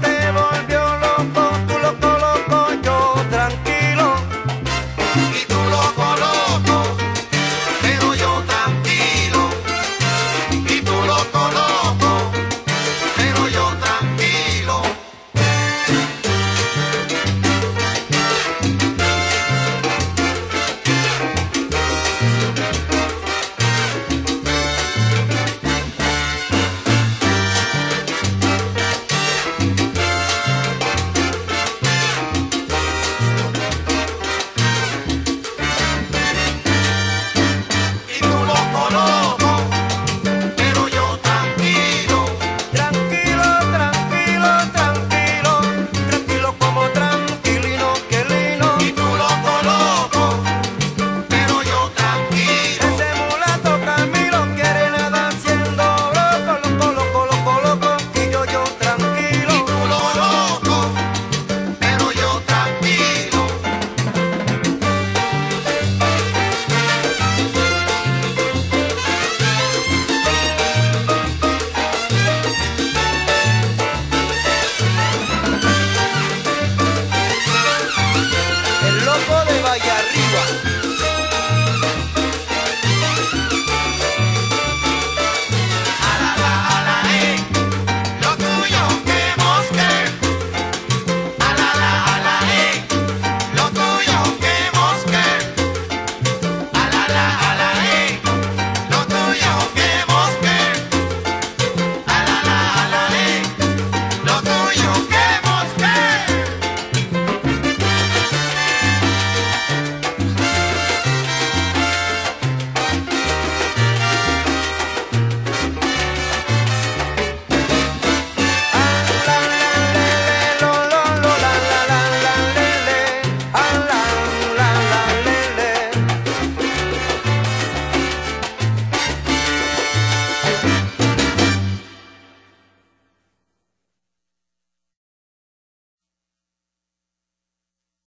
te voy